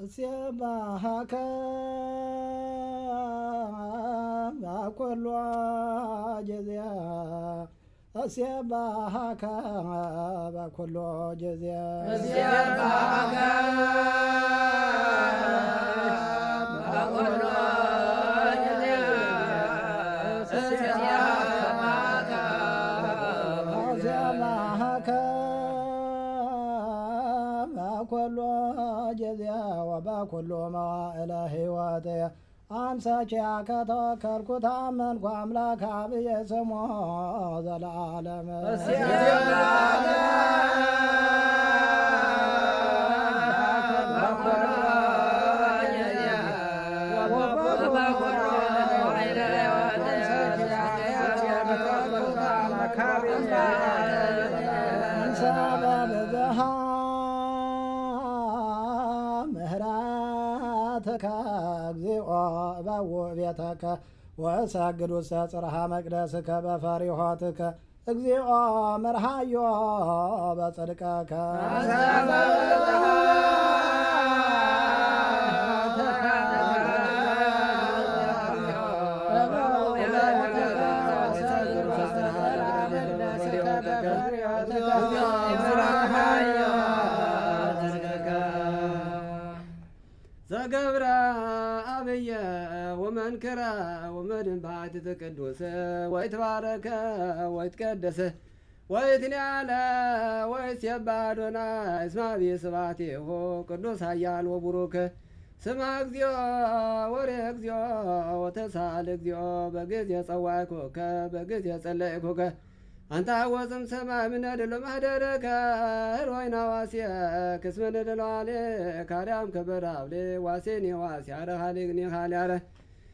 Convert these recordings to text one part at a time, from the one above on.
እስየባሃከ ባኮሎ ጀዚያ እስየባሃከ ባኮሎ ጀዚያ እስየባሃከ ወባኮሎ መዋዕለ ሕይወትየ አንሰኪያ ከተወከልኩ ታመንኩ አምላክ አብየ ስሞ ዘለዓለም ምህረትከ እግዚኦ እበው ቤተከ ወሰግድ ውስተ ጽርሐ መቅደስከ በፈሪሆትከ እግዚኦ መርሃዮ በጽድቀከ ወመንክረ ወመድንባት ቅዱስ ወይትባረከ ወይትቀደሰ ወይትንያለ ወይትሴባዶና እስማ ቤስባቴሆ ቅዱስ ኃያል ወቡሩክ ስማ እግዚኦ ወሬ እግዚኦ ወተሳል እግዚኦ በጊዜ ጸዋዕኮከ በጊዜ ጸለይኮከ አንተ አወፅም ሰማይ ምነድሎ ማህደረከ ሮይና ዋስየ ክስመ ነደለዋሌ ካርያም ከበራብሌ ዋሴኔ ዋሲ አረሃሌግኔ ካልያረ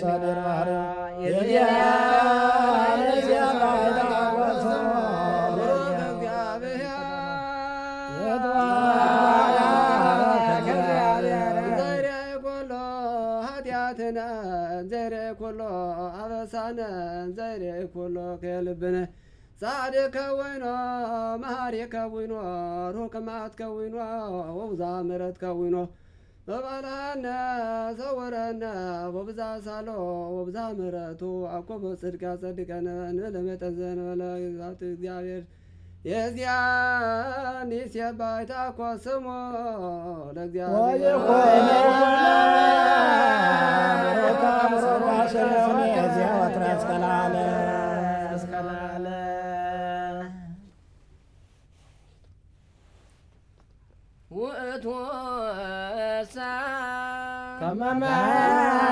ረግ ዘሬ ኮሎ አበሳነ ዘሬ ኮሎ ከልብነ ጻድከ ወይኖ መሃሪከ ወይኖ ሩቅማትከ ወይኖ ወብዛ ምረትከ ወይኖ በባልሃነ ሰወረነ ወብዛ ሳሎ ወብዛ ምረቱ አኮበ ጽድቅ ያጸድቀነ ንለመጠን ዘንበለ ግዛት እግዚአብሔር የዚያን የሴባይታ እኮ ስሞ ለእግዚአብሔር Mama. Bye.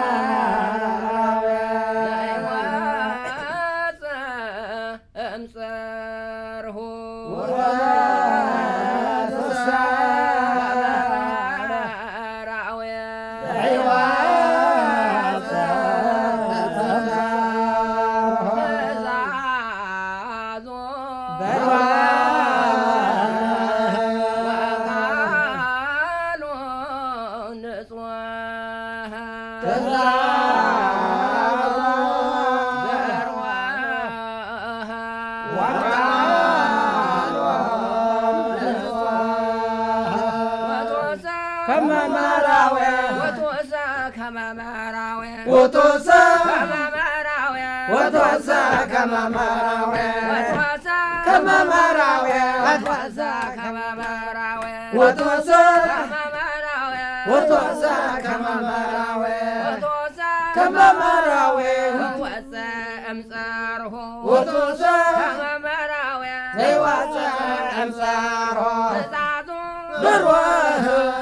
كما ما راوي وتوسع كما راوي وتوسع كما راوي وتوسع كما راوي وتوسع كما راوي وتوسع كما راوي وتوسع كما راوي وتوسع كما راوي وتوسع كما ما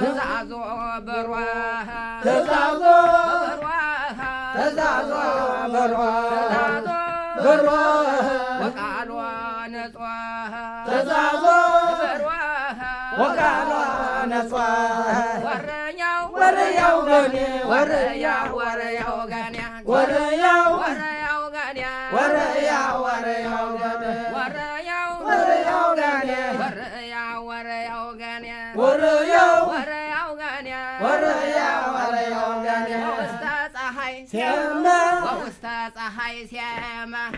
ተዛዞ በርዋሃ ተዛዞ በርዋሃ ተዛዞ በርዋሃ በርዋሃ ወቃሏ ነጽዋሃ ተዛዞ በርዋሃ ወቃሏ ነጽዋሃ ወረኛው ወረያው ገኔ ወረያ ወረያው ገኔ ወረያው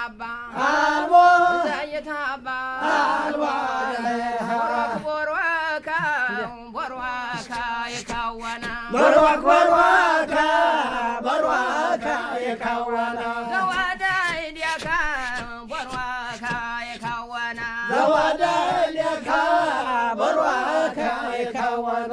ሀባ አልቦ ዘየት ሀባ አልቦ ቦሮክ ዘዋዳ ኢዲያካ ቦሮካ የካወና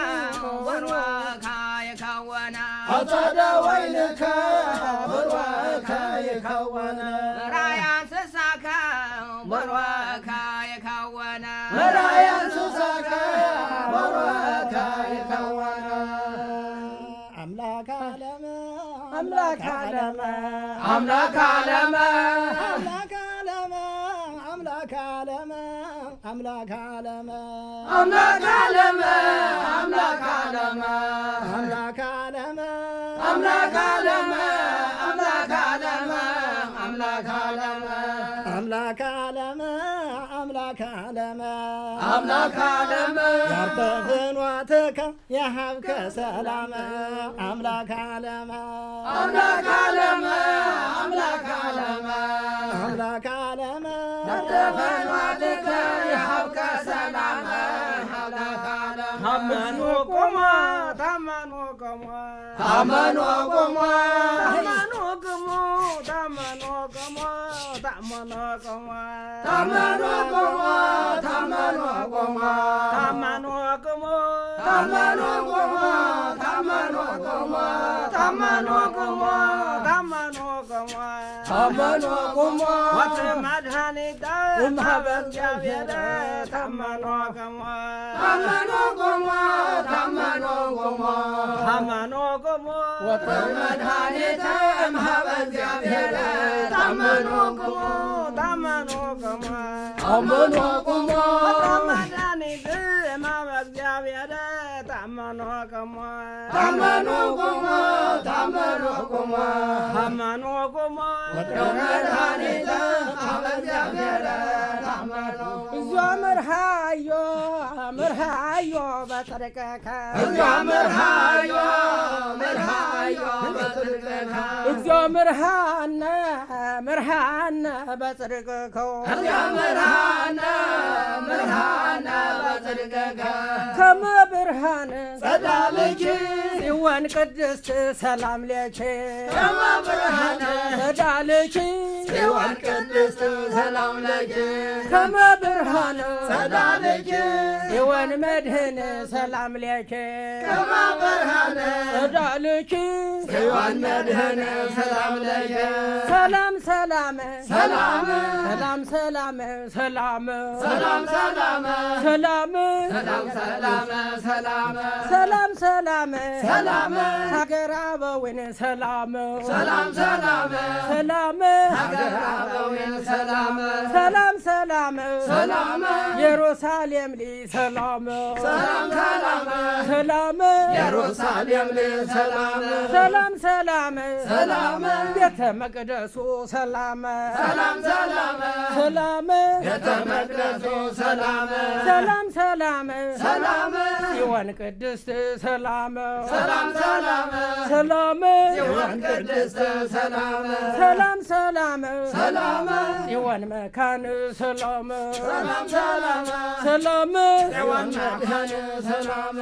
አምላክ ዓለም አምላክ ዓለም አምላክ ዓለም አምላክ ዓለም አምላክ ዓለም አምላክ ዓለም አምላክ ዓለም አምላክ ዓለም አምላክ ዓለም አምላክ ዓለም አምላክ ዓለም አምላከ ዓለመ አምላከ ዓለመ ያርተፍኗትከ የሀብከ ሰላመ አምላከ ዓለመ አምላከ ዓለመ አምላከ ዓለመ አምላከ ዓለመ ያርተፍኗትከ የሀብከ ሰላመ ታመኑ ቆሟ ታመኑ ቆሟ። ታመኑ ቆሟ። ታመኑ ቆሟ ታመኑ ቆሟ። Tamano Goma Tamano Goma Tamano Goma Tamano Goma Tamano Goma Tamano Goma Tamano Goma Tamano Goma Tamano Goma What's the madhani da Umhavan Javira Tamano Goma Tamano Goma Tamano Goma Tamano Goma What's the madhani da Umhavan Javira Tamano Goma 们和共我。他们家里子，妈妈家别的，他们和共我。他们和共我，他们和共我，他们和共我。我们家里子，他们家别的，他们和共我。我们还有。መርሃዮ በጸደቀከ እግዚኦ መርሃዮ መርሃዮ በጸደቀከ እግዚኦ መርሃነ መርሃነ በጸደቀከ እግዚኦ መርሃነ መርሃነ በጸደቀከ ከመ ብርሃነ ጸዳለኪ ጽዮን ቅድስት ሰላም ለኪ ከመ ብርሃነ ጸዳለኪ ጽዮን ቅድስት ሰላም ለኪ ከመ ብርሃነ ጸዳለኪ ጽዮን መድህን ሰላም ሌኪ ከመ ብርሃነ ጸዳልኪ ጽዮን መድህን ሰላም ለኪ ሰላም ሰላም ሰላም ሰላም ሰላም ሰላም ሰላም ሰላም ሰላም ሰላም ሰላም ሰላም ሰላም ሰላም ሰላም ሀገር አበዊን ሰላም ሰላም ሰላም ሰላም ሀገር አበዊን ሰላም ሰላም ሰላም ሰላም ኢየሩሳሌም ሊ ሰላም ሰላም ሰላም። ሰላም ሰላም። ሰላም ሰላም። ሰላም። ቤተ መቅደሱ ሰላም። ሰላም ሰላም። ሰላም። ቤተ መቅደሱ ሰላም ሰላም። ሰላም ሰላም። ሰላም። ጽዮን ቅድስት ሰላም። ሰላም ሰላም። ሰላም። ጽዮን ቅድስት ሰላም። ሰላም ሰላም። ሰላም። ጽዮን መካን ሰላም። ሰላም ሰላም። ሰላም ጽዮን መድኃኔ ሰላም